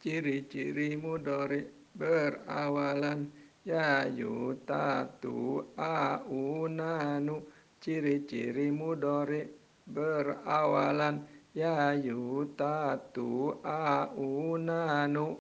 ciri-ciri mudori berawalan. Ya yutatu aunanu ciri-ciri mudori berawalan. Ya yutatu aunanu